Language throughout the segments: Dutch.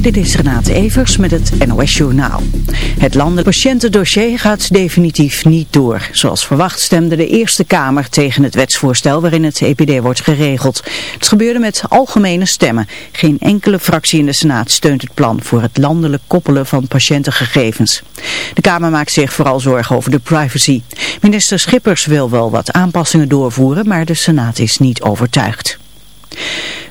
Dit is Renate Evers met het NOS Journaal. Het landelijk patiëntendossier gaat definitief niet door. Zoals verwacht stemde de Eerste Kamer tegen het wetsvoorstel waarin het EPD wordt geregeld. Het gebeurde met algemene stemmen. Geen enkele fractie in de Senaat steunt het plan voor het landelijk koppelen van patiëntengegevens. De Kamer maakt zich vooral zorgen over de privacy. Minister Schippers wil wel wat aanpassingen doorvoeren, maar de Senaat is niet overtuigd.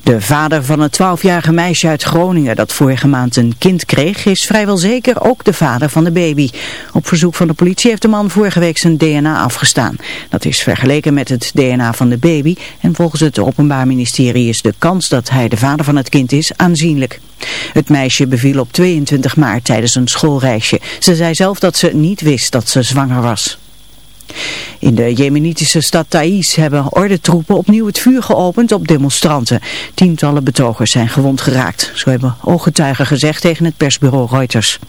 De vader van het 12-jarige meisje uit Groningen dat vorige maand een kind kreeg, is vrijwel zeker ook de vader van de baby. Op verzoek van de politie heeft de man vorige week zijn DNA afgestaan. Dat is vergeleken met het DNA van de baby en volgens het Openbaar Ministerie is de kans dat hij de vader van het kind is aanzienlijk. Het meisje beviel op 22 maart tijdens een schoolreisje. Ze zei zelf dat ze niet wist dat ze zwanger was. In de jemenitische stad Taiz hebben ordentroepen opnieuw het vuur geopend op demonstranten. Tientallen betogers zijn gewond geraakt. Zo hebben ooggetuigen gezegd tegen het persbureau Reuters.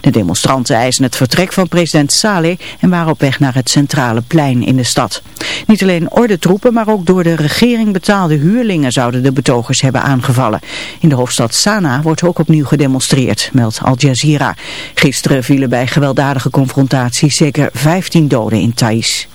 De demonstranten eisen het vertrek van president Saleh en waren op weg naar het centrale plein in de stad. Niet alleen ordentroepen, maar ook door de regering betaalde huurlingen zouden de betogers hebben aangevallen. In de hoofdstad Sanaa wordt ook opnieuw gedemonstreerd, meldt Al Jazeera. Gisteren vielen bij gewelddadige confrontaties zeker 15 doden in Thais.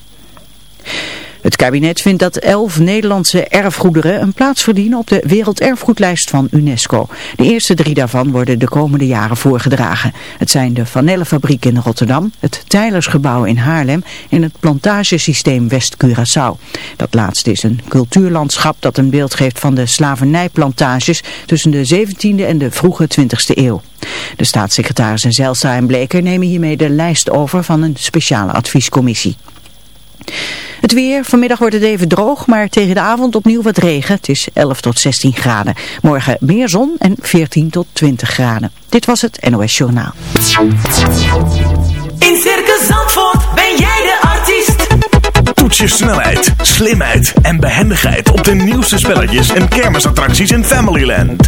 Het kabinet vindt dat elf Nederlandse erfgoederen een plaats verdienen op de werelderfgoedlijst van UNESCO. De eerste drie daarvan worden de komende jaren voorgedragen. Het zijn de Vanellenfabriek in Rotterdam, het Tijlersgebouw in Haarlem en het plantagesysteem West-Curaçao. Dat laatste is een cultuurlandschap dat een beeld geeft van de slavernijplantages tussen de 17e en de vroege 20e eeuw. De staatssecretaris en en Bleker nemen hiermee de lijst over van een speciale adviescommissie. Het weer, vanmiddag wordt het even droog, maar tegen de avond opnieuw wat regen. Het is 11 tot 16 graden. Morgen meer zon en 14 tot 20 graden. Dit was het NOS Journaal. In Circus Zandvoort ben jij de artiest. Toets je snelheid, slimheid en behendigheid op de nieuwste spelletjes en kermisattracties in Familyland.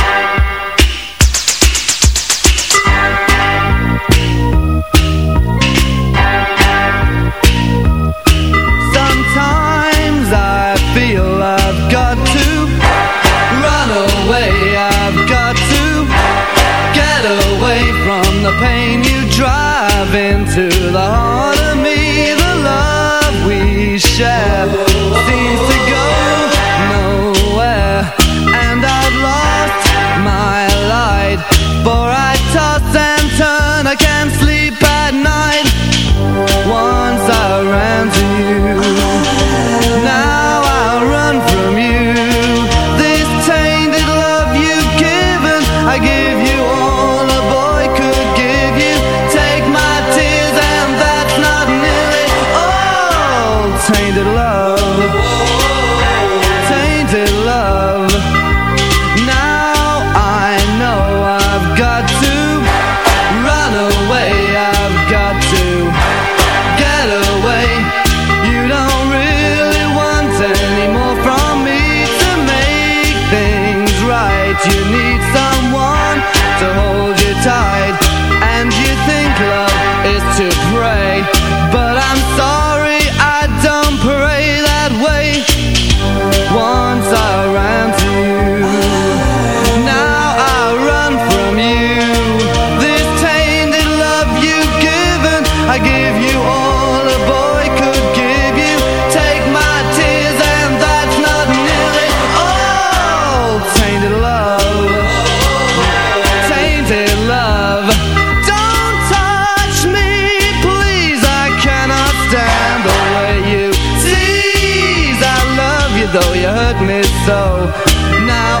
Sometimes though you hurt me so. Now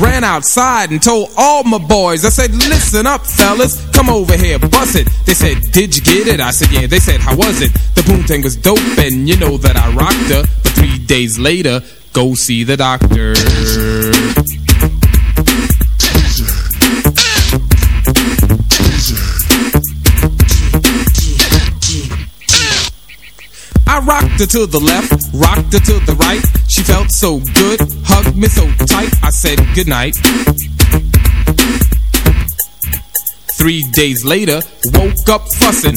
ran outside and told all my boys. I said, listen up, fellas, come over here, bust it. They said, did you get it? I said, yeah. They said, how was it? The boom was dope, and you know that I rocked her. But three days later, go see the doctor. Rocked her to the left, rocked her to the right. She felt so good, hugged me so tight. I said goodnight. Three days later, woke up fussing,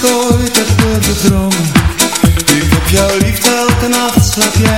Rijker dan ik ooit heb gedroomd. Ik heb jouw liefde elke nacht, slaap jij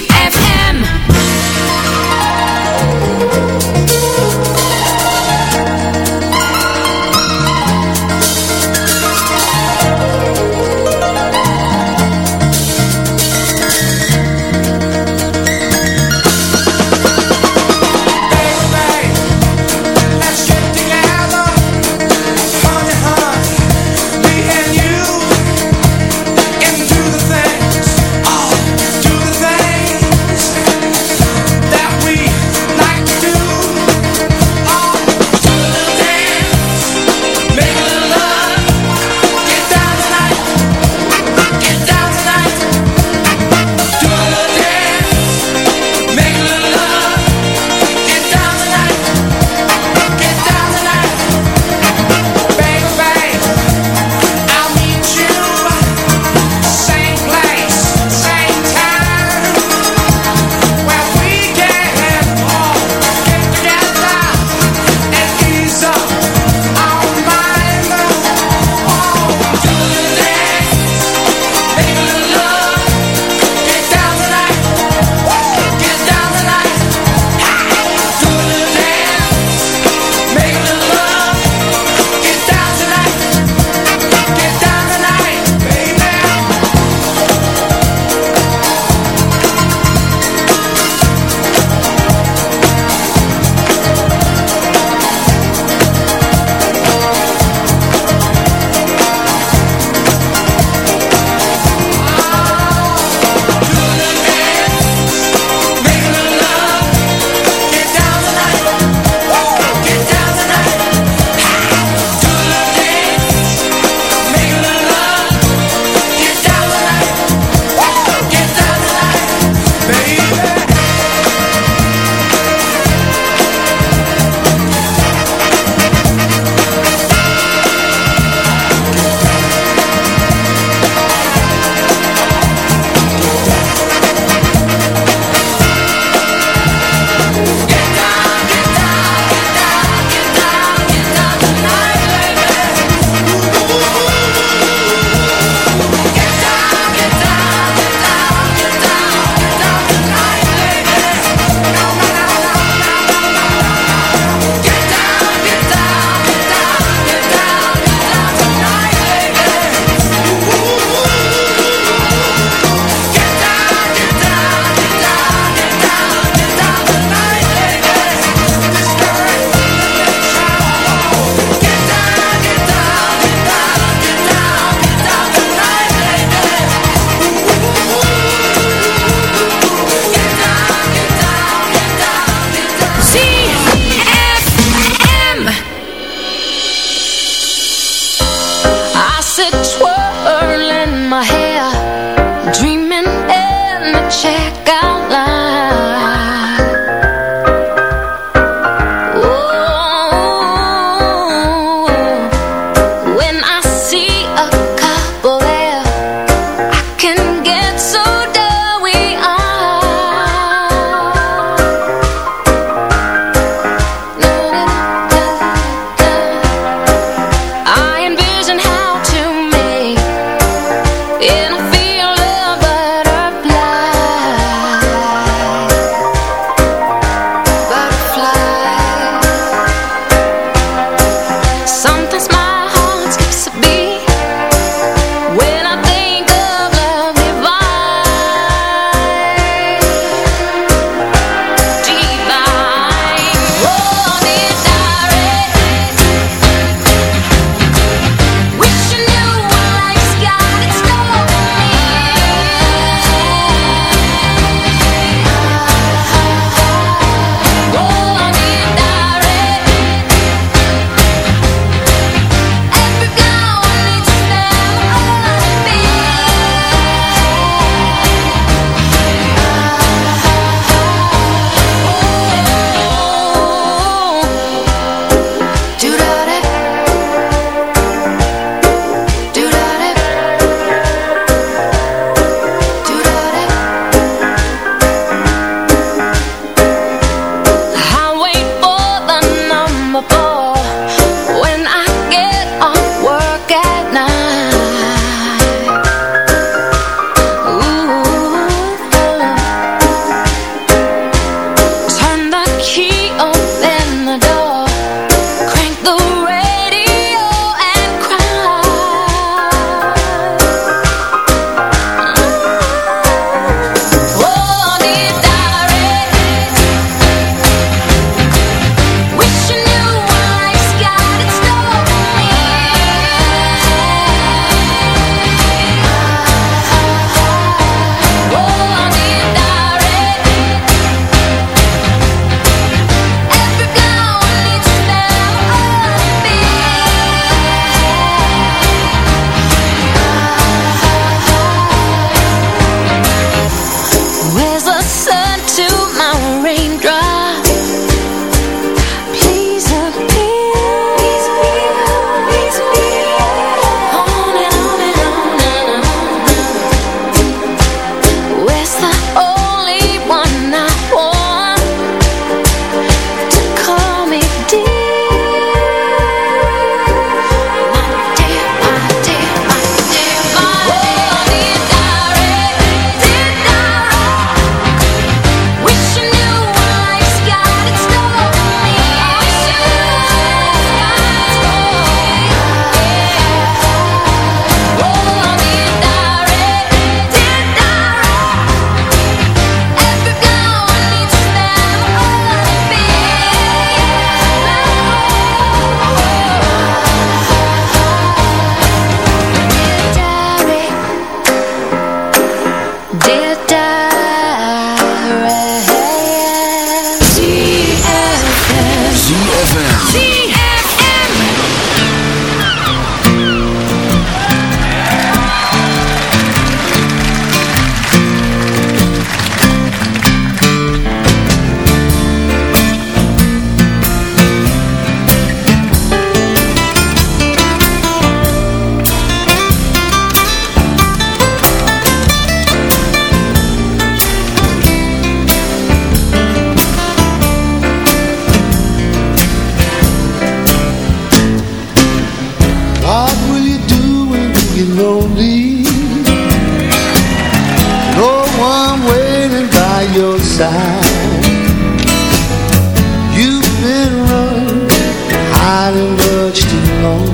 I'm bursting long.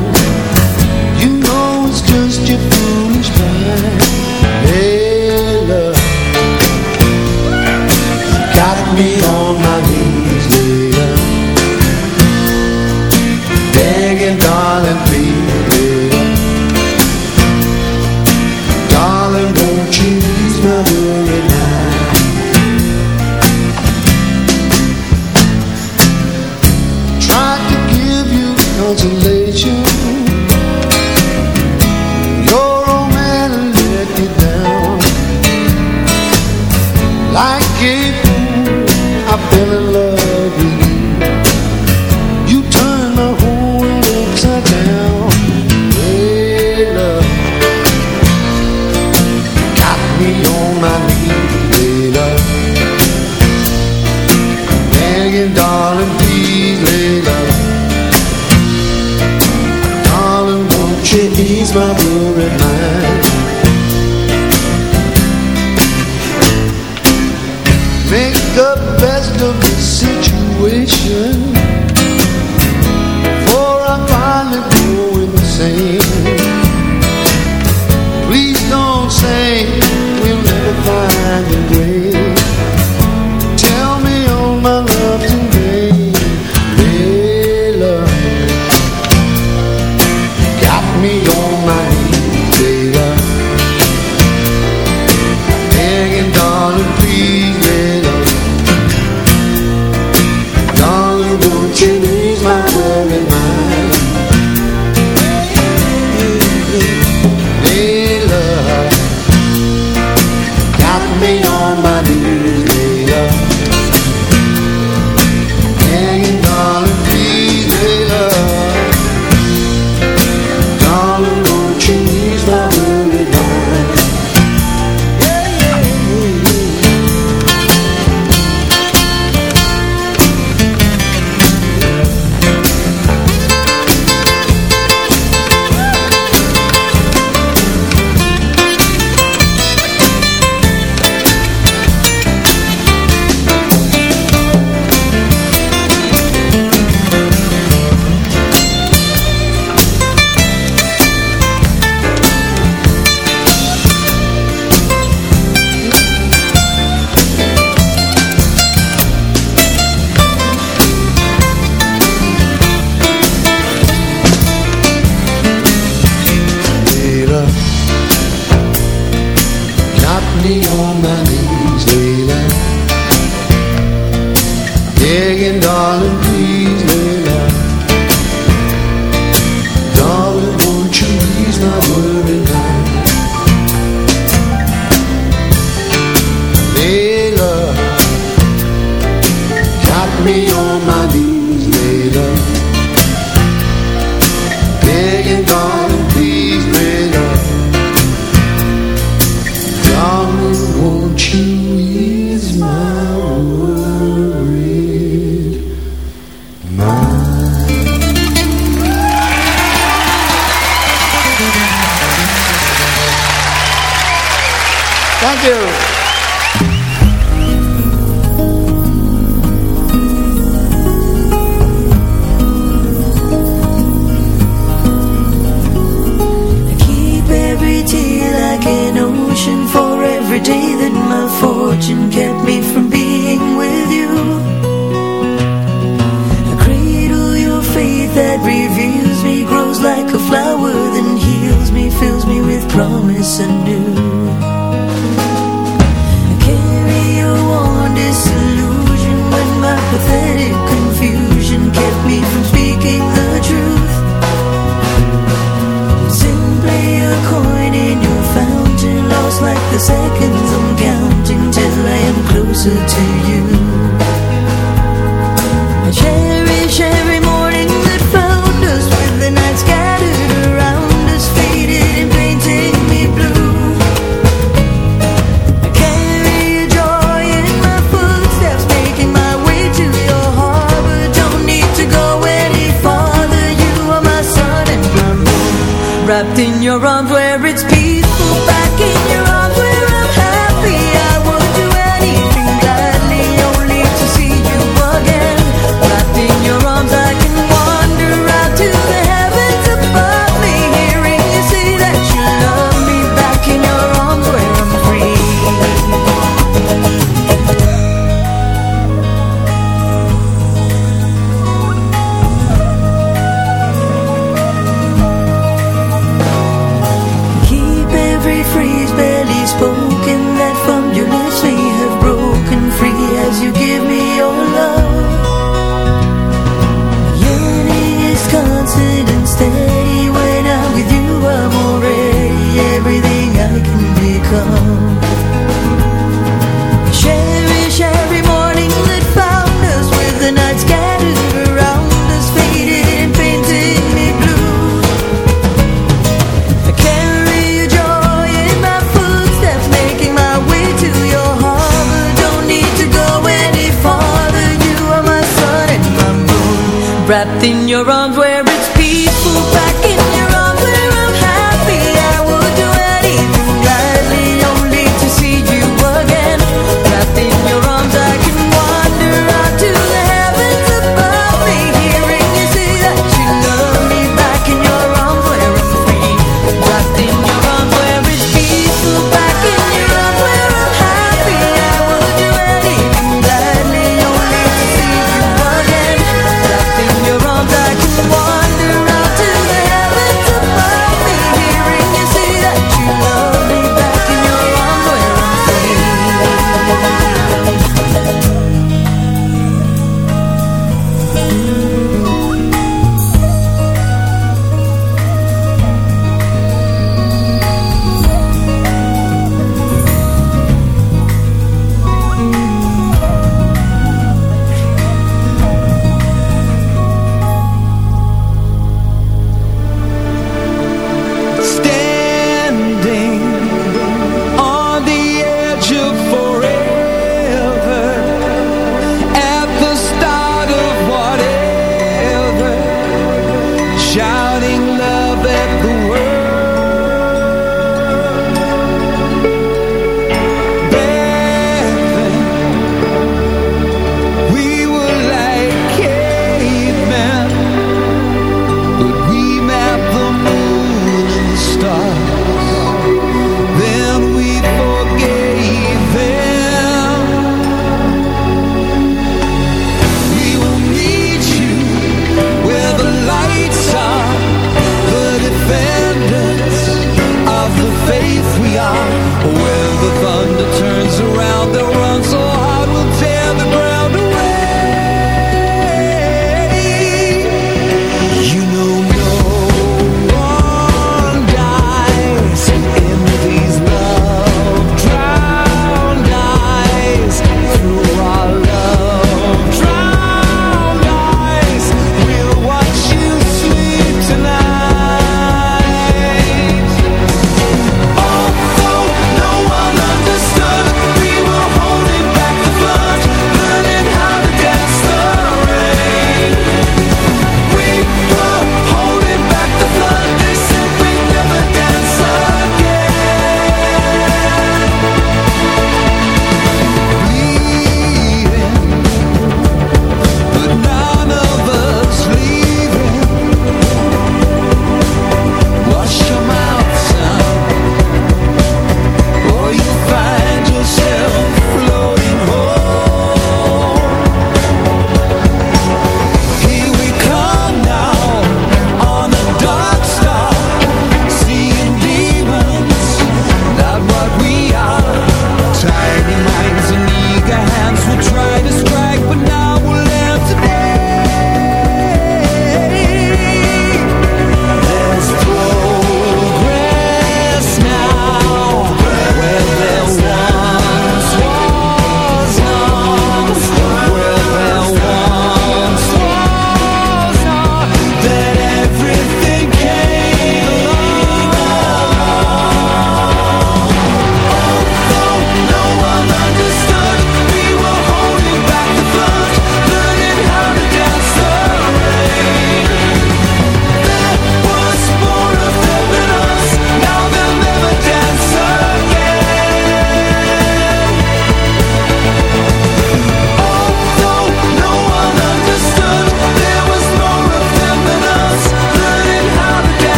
in your own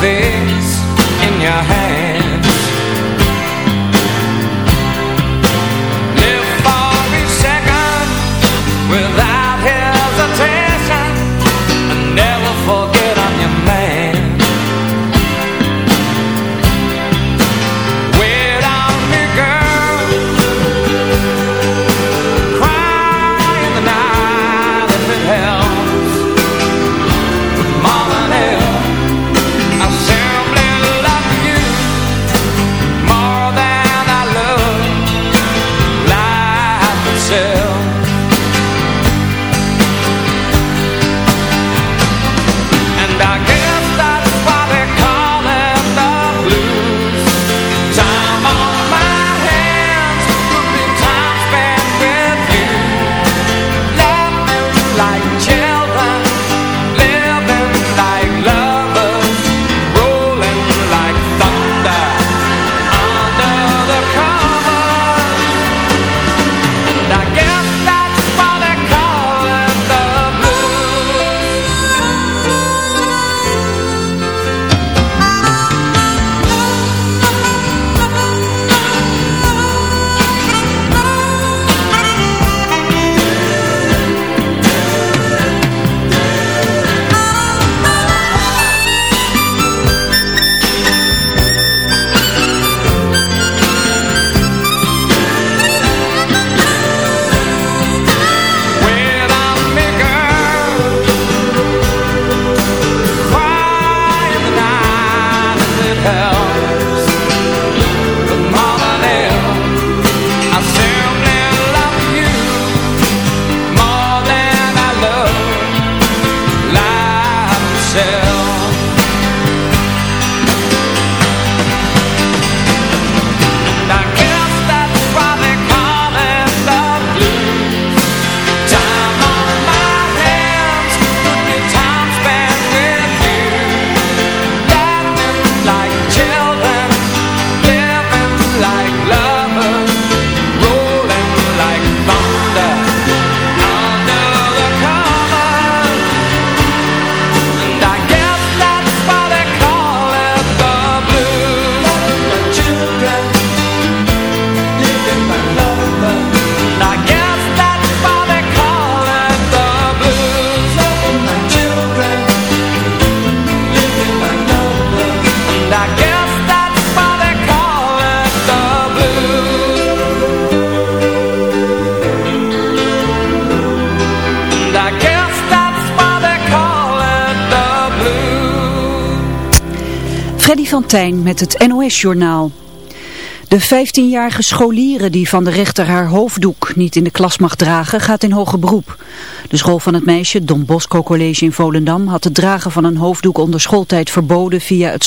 vez. Tijn met het NOS-journaal. De 15-jarige scholieren die van de rechter haar hoofddoek niet in de klas mag dragen, gaat in hoger beroep. De school van het meisje, Don Bosco College in Volendam, had het dragen van een hoofddoek onder schooltijd verboden via het